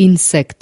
insect.